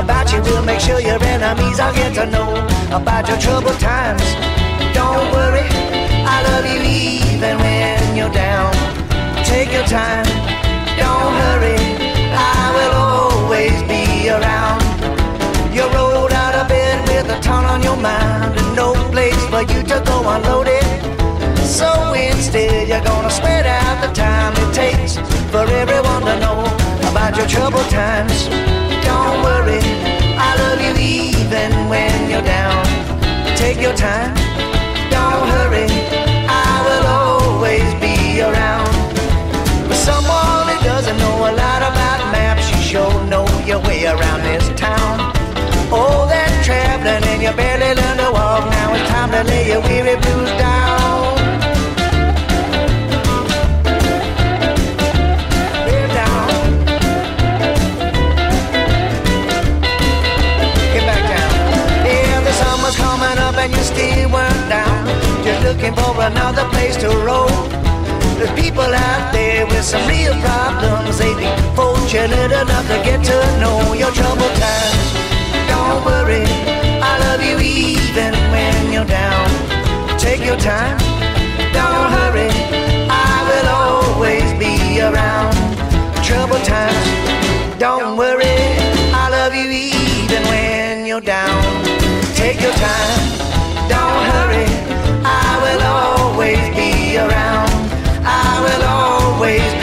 about you. We'll make sure your enemies all get to know about your troubled times. Don't worry, I love you even when you're down. Take your time, don't hurry. I will always be around. You rolled out of bed with a ton on your mind and no place for you to go unloaded. So instead, you're gonna spread out the time it takes for everyone to know about your troubled times. Don't worry, I love you even when you're down. Take your time, don't hurry, I will always be around. For someone who doesn't know a lot about maps, you sure know your way around this town. All that traveling and you barely learn to walk. Now it's time to lay your weary blues down. Looking for another place to roll. There's people out there with some real problems. They'd be fortunate enough to get to know your troubled times. Don't worry, I love you even when you're down. Take your time, don't hurry, I will always be around. Troubled times, don't worry, I love you even when you're down. Take your time, I will always be around. I will always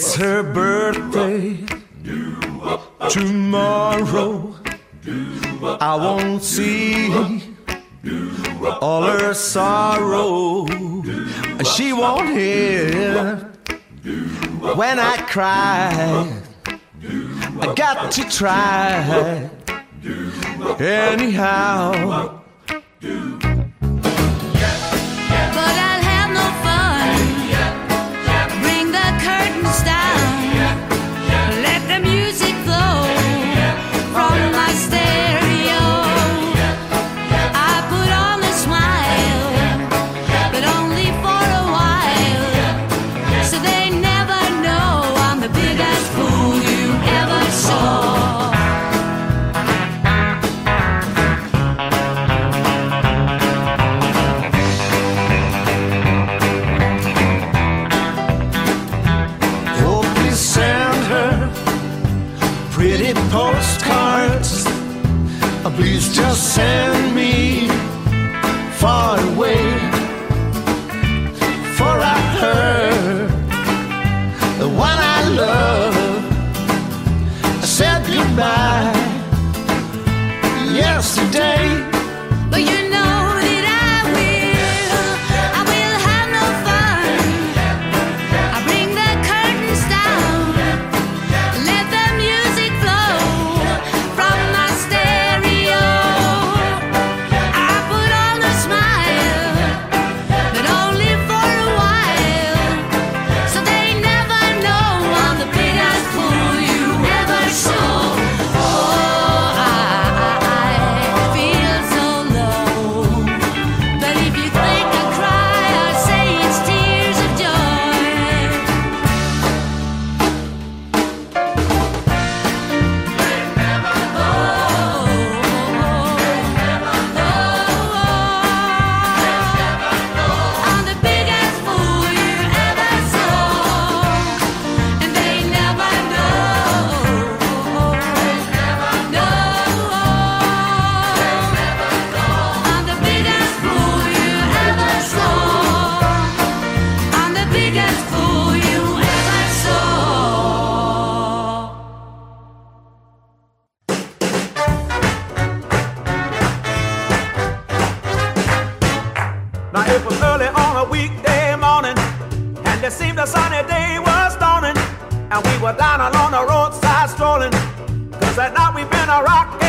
It's her birthday tomorrow. I won't see all her sorrow. She won't hear when I cry. I got to try anyhow. a weekday morning, and it seemed a sunny day was dawning. And we were down along the roadside strolling, cause that night we've been a rockin'.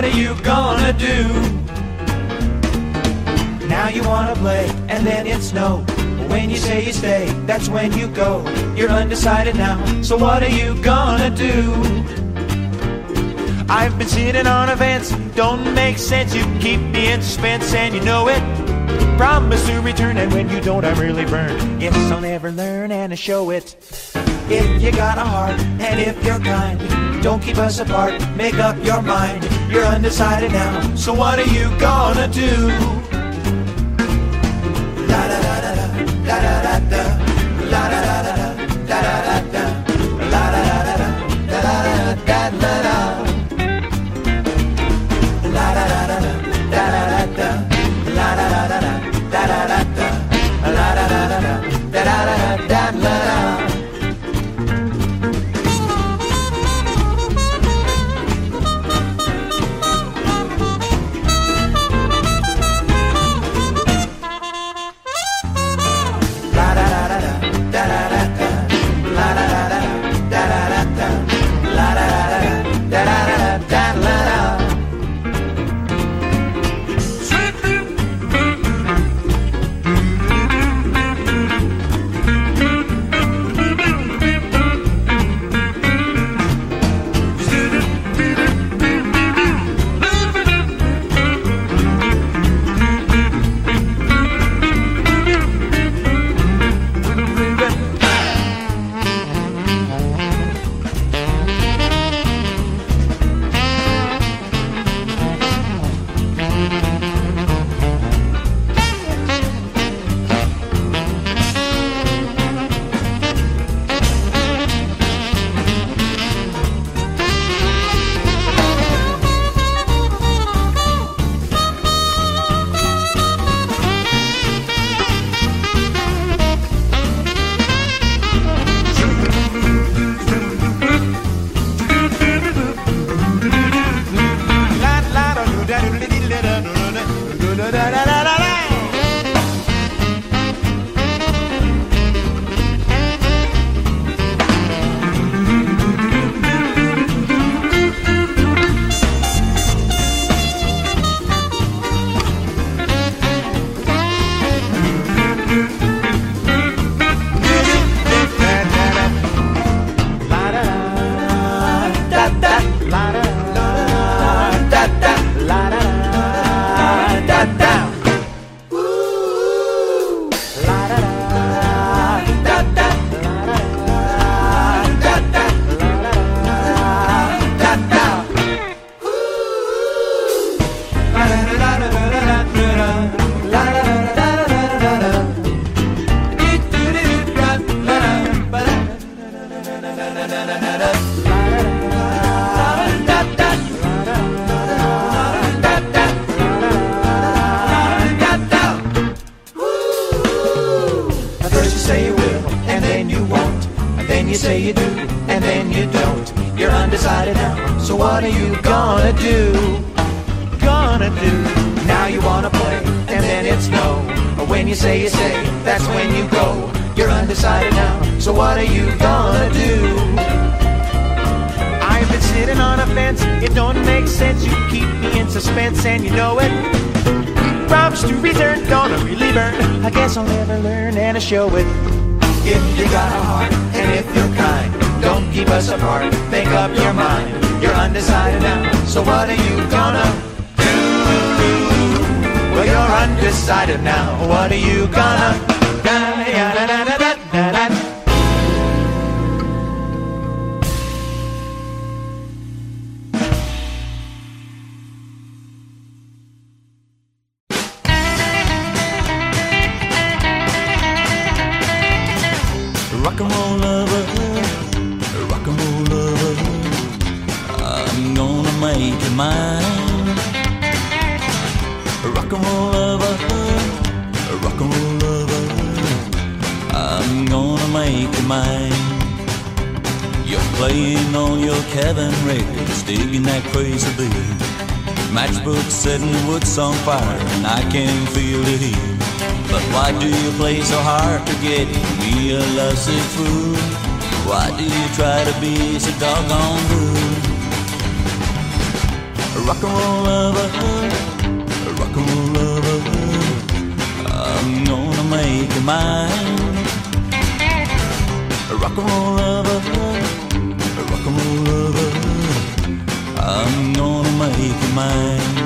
what are you gonna do? Now you wanna play, and then it's no. When you say you stay, that's when you go. You're undecided now, so what are you gonna do? I've been sitting on events, don't make sense. You keep me in suspense, and you know it. Promise to return, and when you don't, I'm really burned. Yes, I'll never learn and I show it. If you got a heart, and if you're kind, don't keep us apart, make up your mind. You're undecided now, so what are you gonna do? Mine.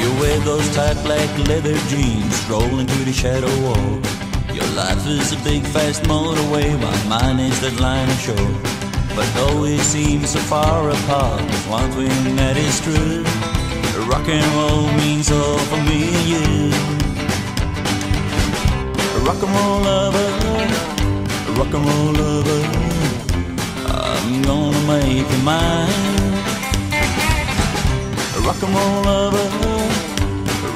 You wear those tight black leather jeans, strolling through the shadow wall. Your life is a big fast motorway, while mine is that line of shore. But though it seems so far apart, there's one thing that is true. Rock and roll means all for me and you. Rock and roll lover, rock and roll lover, I'm gonna make you mine rock and roll lover,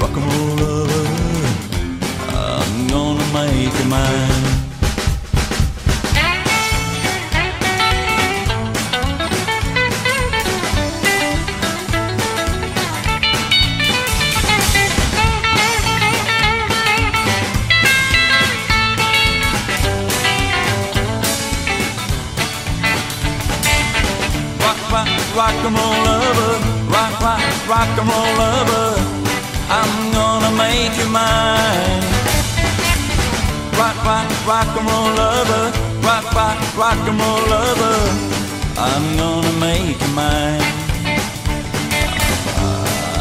rock and roll lover. I'm gonna make you mine. Make you mine. Rock, rock, rock and roll lover, rock, rock, rock and roll lover. I'm gonna make you mine.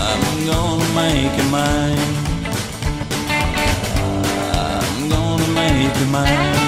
I'm gonna make you mine. I'm gonna make you mine.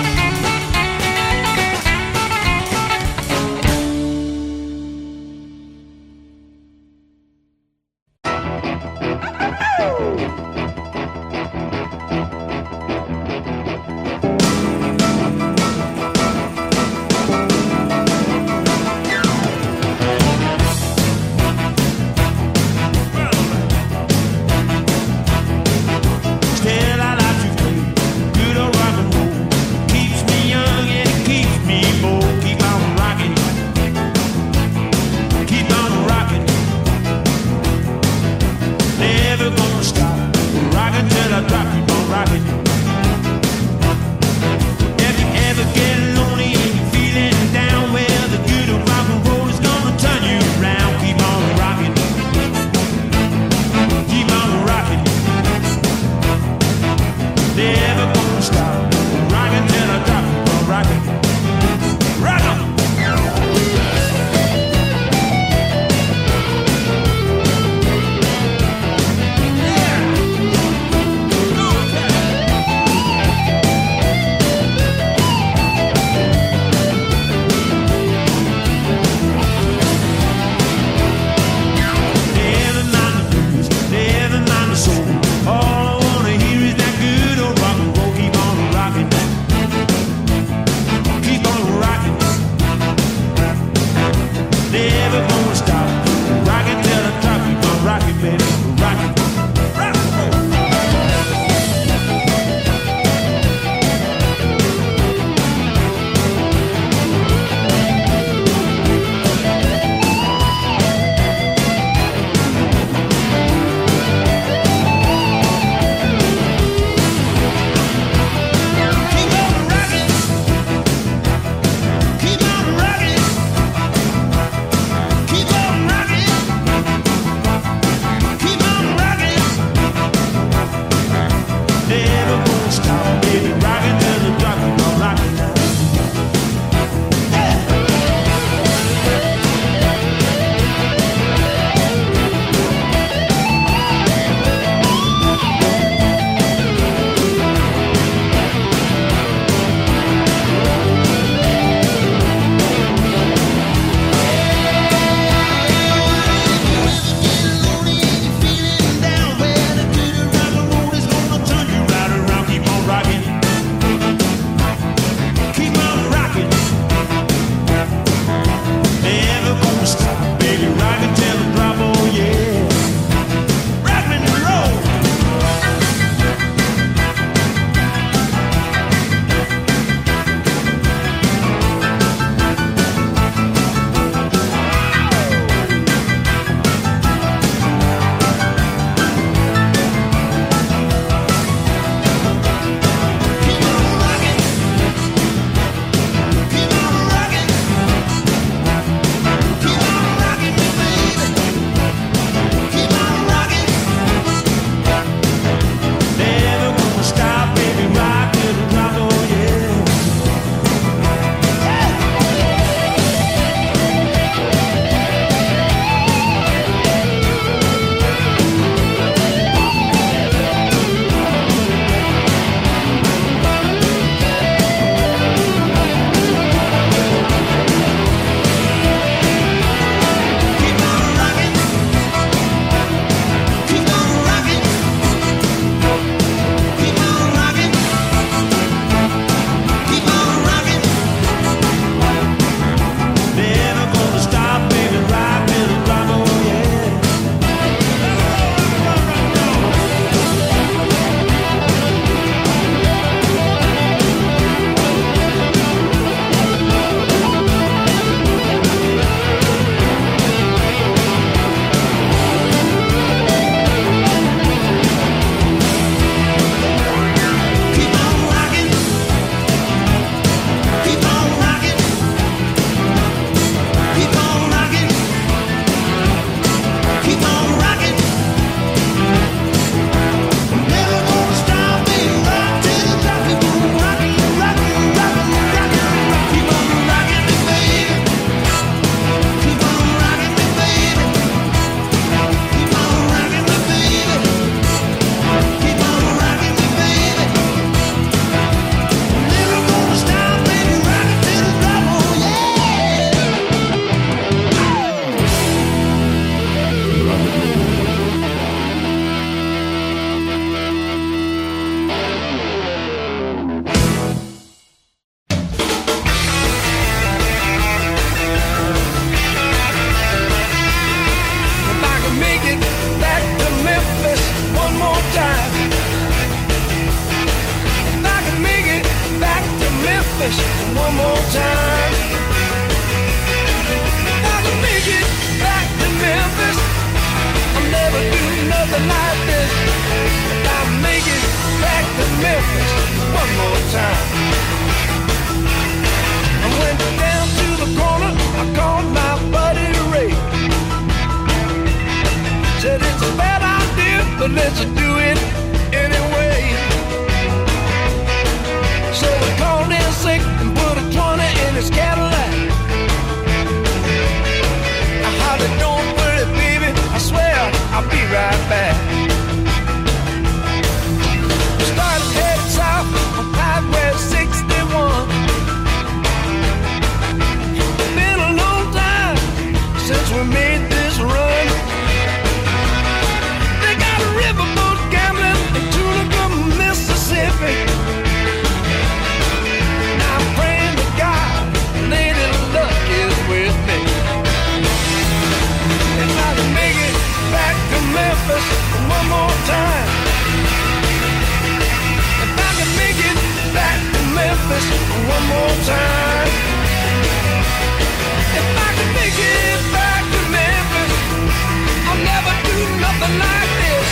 something like this.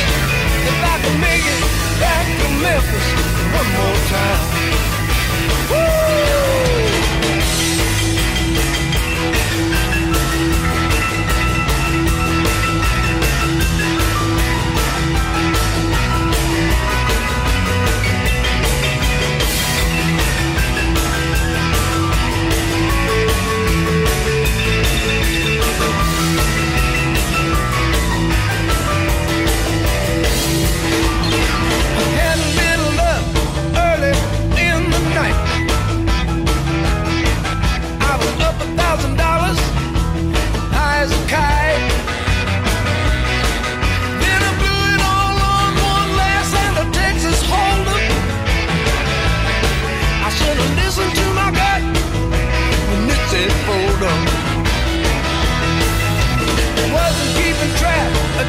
If I can make it back to Memphis one more time.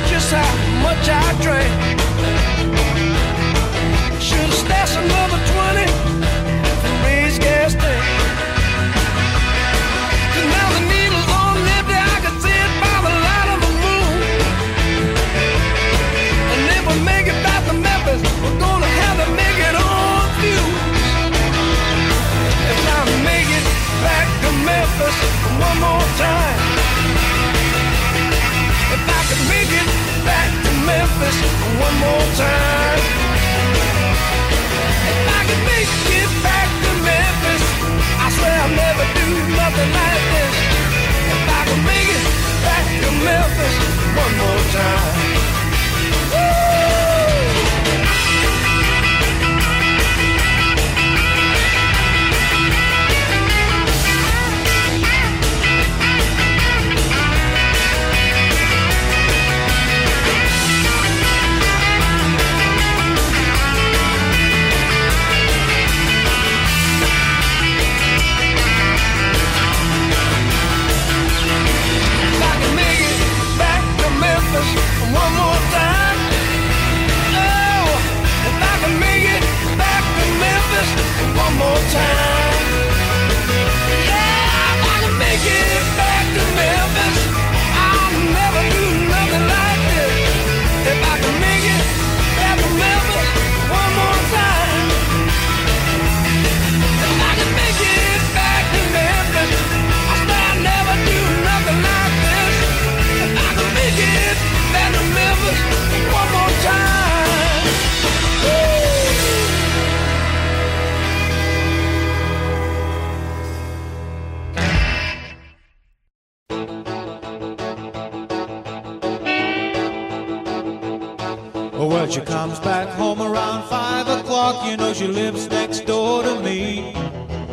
just how much I drank. like this. If I could make it back to Memphis one more time. time. she lives next door to me.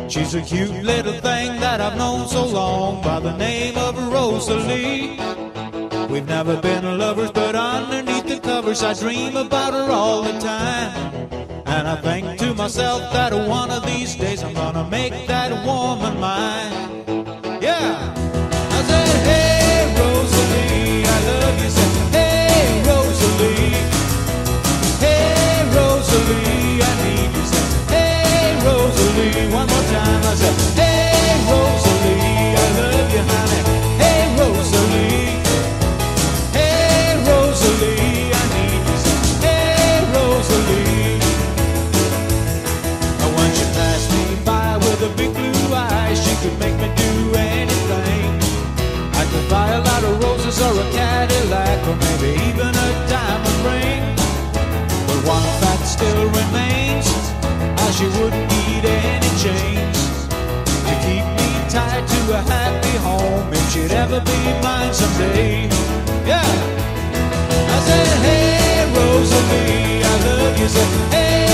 She's a cute little thing that I've known so long by the name of Rosalie. We've never been lovers, but underneath the covers I dream about her all the time. And I think to myself that one of these days I'm gonna make that woman mine. a happy home and she'd ever be mine someday. Yeah. I said, hey, Rosalie, I love you so. Hey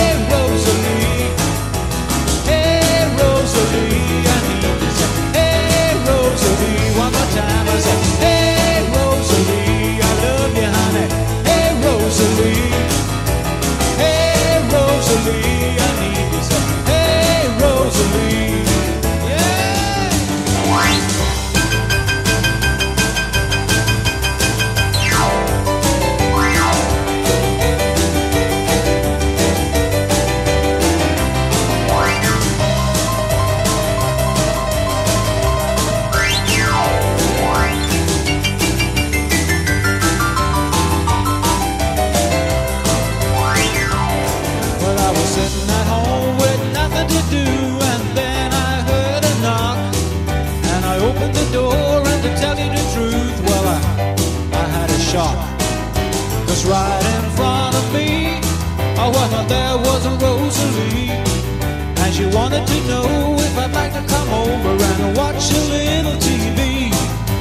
know if I'd like to come over and watch a little TV.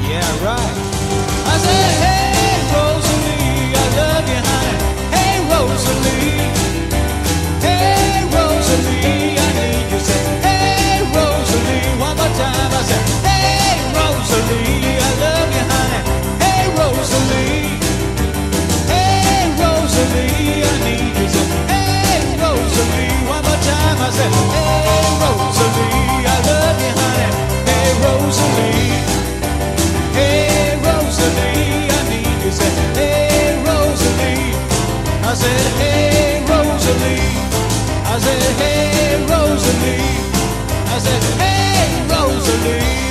Yeah, right. I said, hey. time I said, Hey Rosalie, I love you, honey. Hey Rosalie, hey Rosalie, I need you. Said, Hey Rosalie, I said, Hey Rosalie, I said, Hey Rosalie, I said, Hey Rosalie.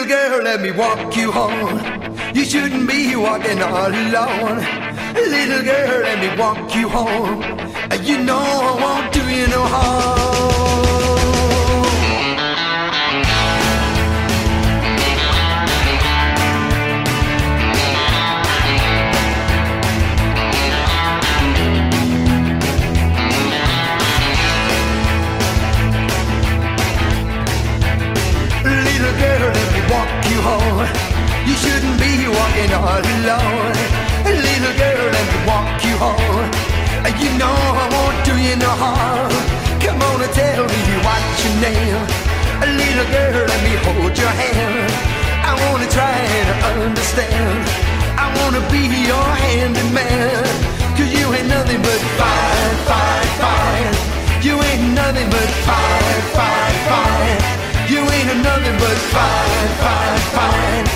Little girl, let me walk you home. You shouldn't be walking all alone. Little girl, let me walk you home. You know I won't do you no harm. You home. You shouldn't be walking all alone. A little girl, let me walk you home. You know I won't do you no harm. Come on and tell me what's your name. A little girl, let me hold your hand. I wanna try and understand. I wanna be your handyman. Cause you ain't nothing but fine, fine, fine. You ain't nothing but fine, fine, fine. You ain't nothing but fine, fine, fine.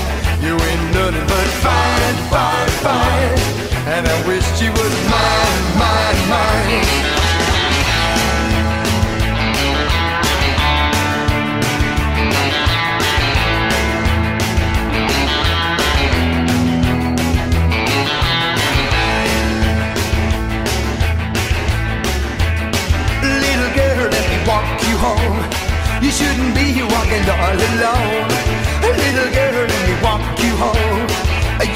You ain't nothing but fine, fine, fine. And I wish you was mine, mine, mine. Little girl, let me walk you home. You shouldn't be here walking all alone. A little girl, let me walk you home.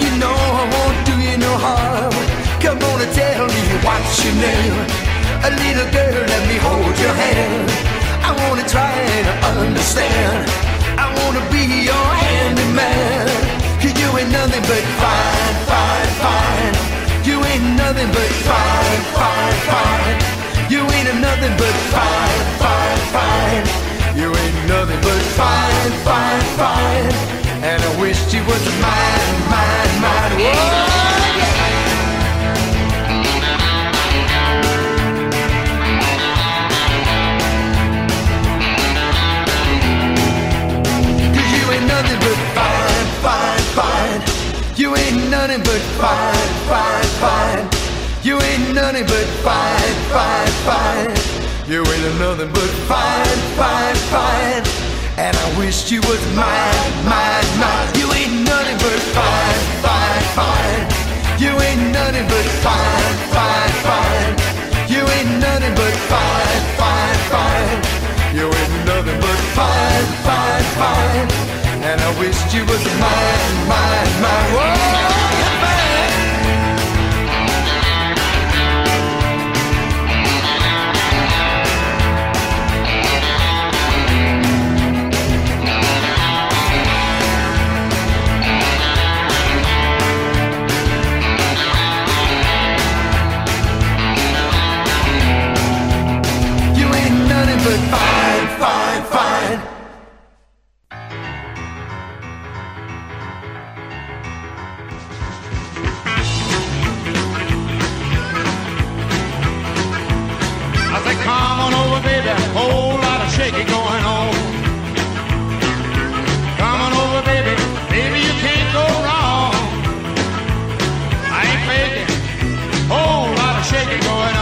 You know I won't do you no harm. Come on and tell me what's your name. A little girl, let me hold your hand. I wanna try and understand. I wanna be your handyman. You ain't nothing but fine, fine, fine. You ain't nothing but fine, fine, fine. You ain't nothing but fine, fine, fine. You ain't nothing but fine, fine, fine. And I wish you was mine, mine, mine. Whoa, you ain't nothing but fine, fine, fine. You ain't nothing but fine, fine, fine. You ain't nothing but fine, fine, fine. And I wish you was mine, mine, mine. You ain't nothing but fine, fine, fine. You ain't nothing but fine, fine, fine. You ain't nothing but fine, fine, fine. You ain't nothing but fine, fine, fine. And I wish you was mine, mine, mine. Whoa, shaking going on. Come on over, baby. Baby, you can't go wrong. I ain't faking. Whole lot of shaking going on.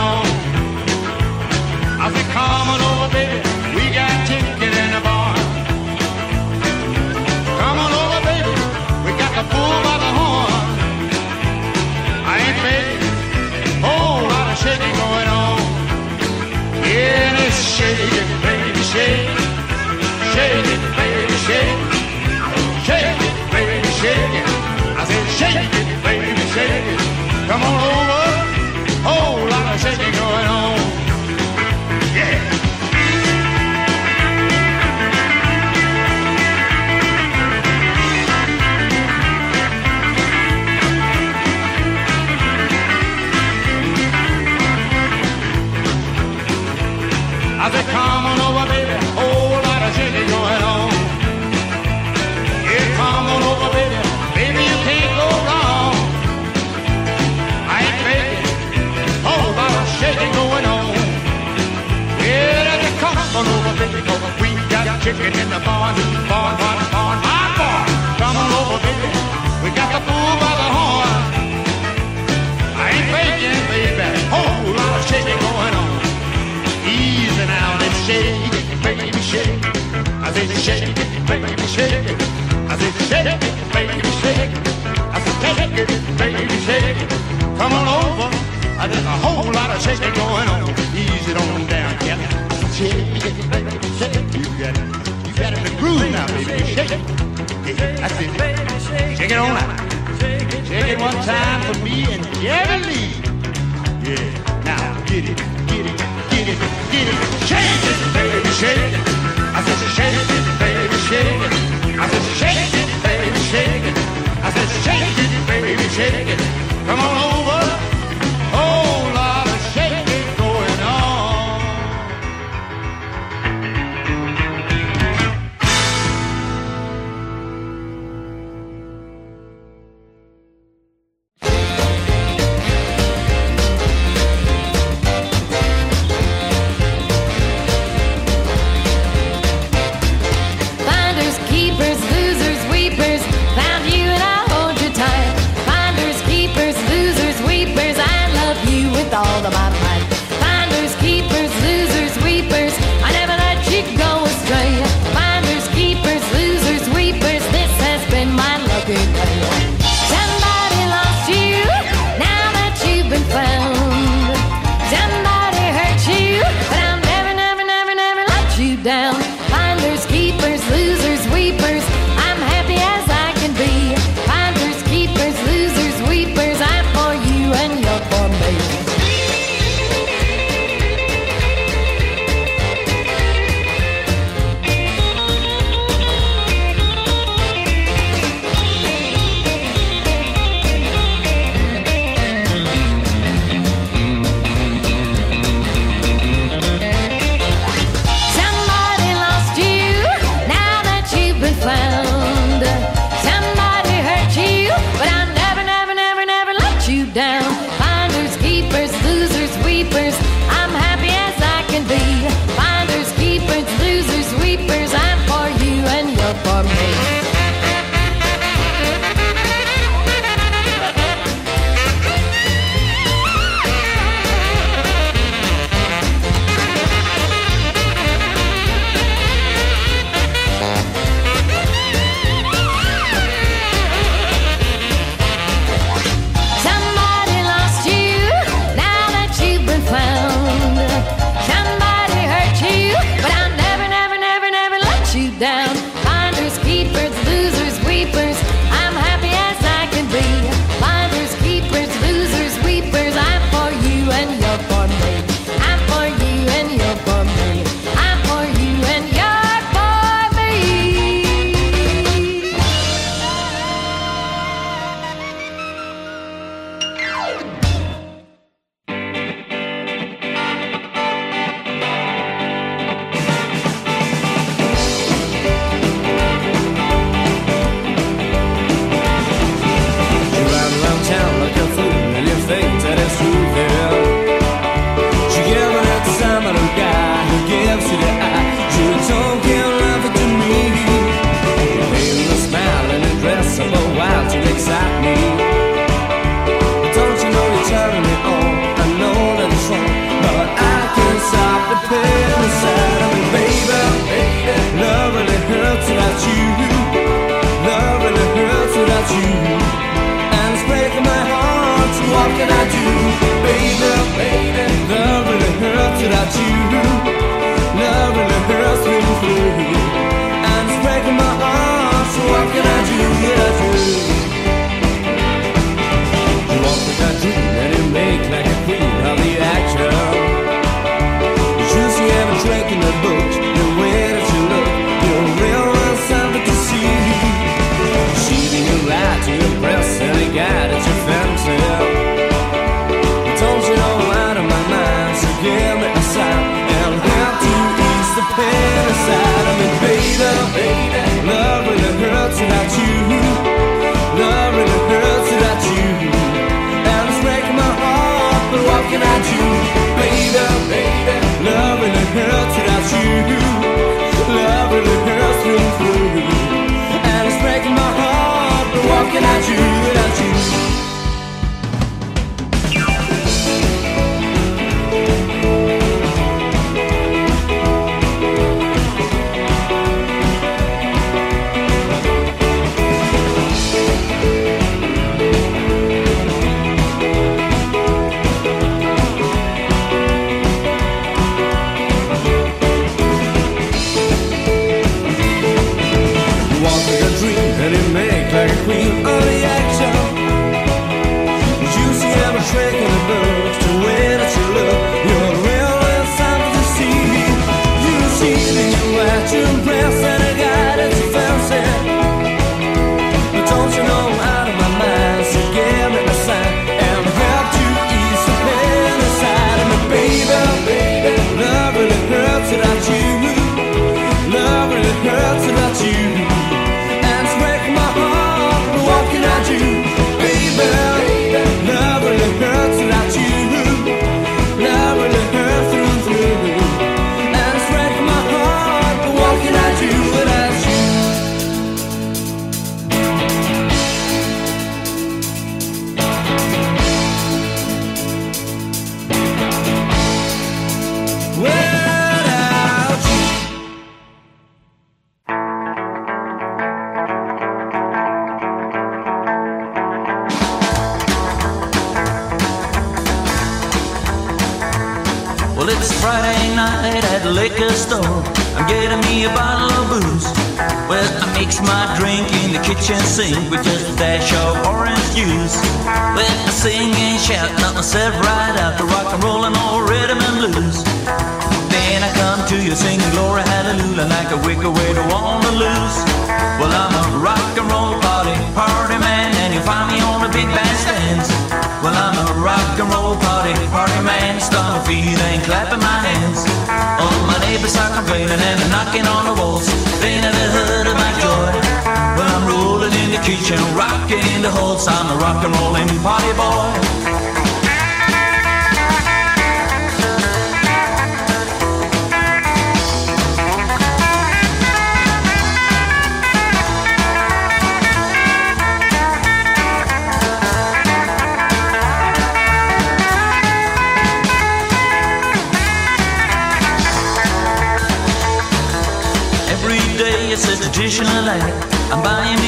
Kitchen, rocking in the halls. I'm a rock and rolling party boy.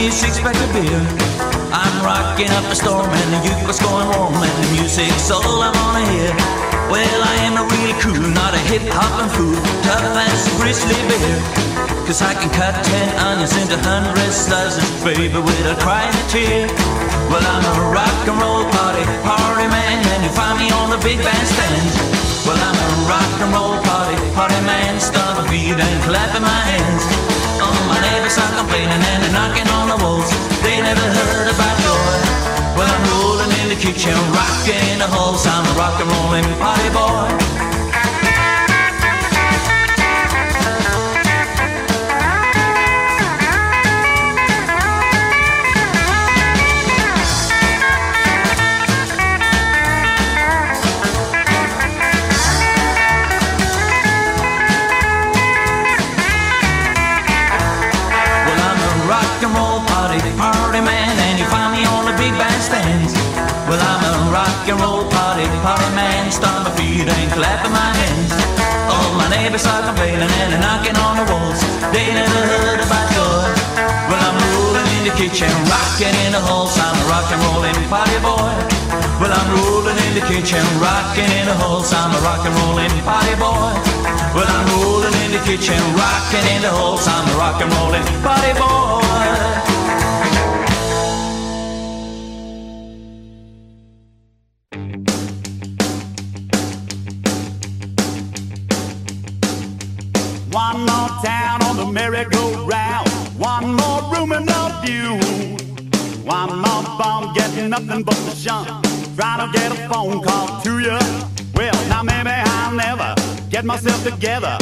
Me a six pack of beer. I'm rocking up a storm and the jukebox going warm and the music's all I wanna hear. Well, I am a really cool, not a hip hopping fool, tough as a grizzly bear. Cause I can cut ten onions into hundred slices, baby, without crying a tear. Well, I'm a rock and roll party, party man, and you find me on the big bandstand. Well, I'm a rock and roll party, party man, stomping feet and clapping my hands. My neighbors are complaining and they're knocking on the walls. They never heard about joy. Well, I'm rolling in the kitchen, rocking the halls. I'm a rock and rolling party boy. And clapping my hands. All my neighbors are complaining and knocking on the walls. They never heard about joy. Well, I'm rolling in the kitchen, rocking in the halls. I'm a rock and rolling party boy. Well, I'm rolling in the kitchen, rocking in the halls. I'm a rock and rolling party boy. Well, I'm rolling in the kitchen, rocking in the halls. I'm a rock and rolling party boy. Phone call to you. Well, now maybe I'll never get myself together.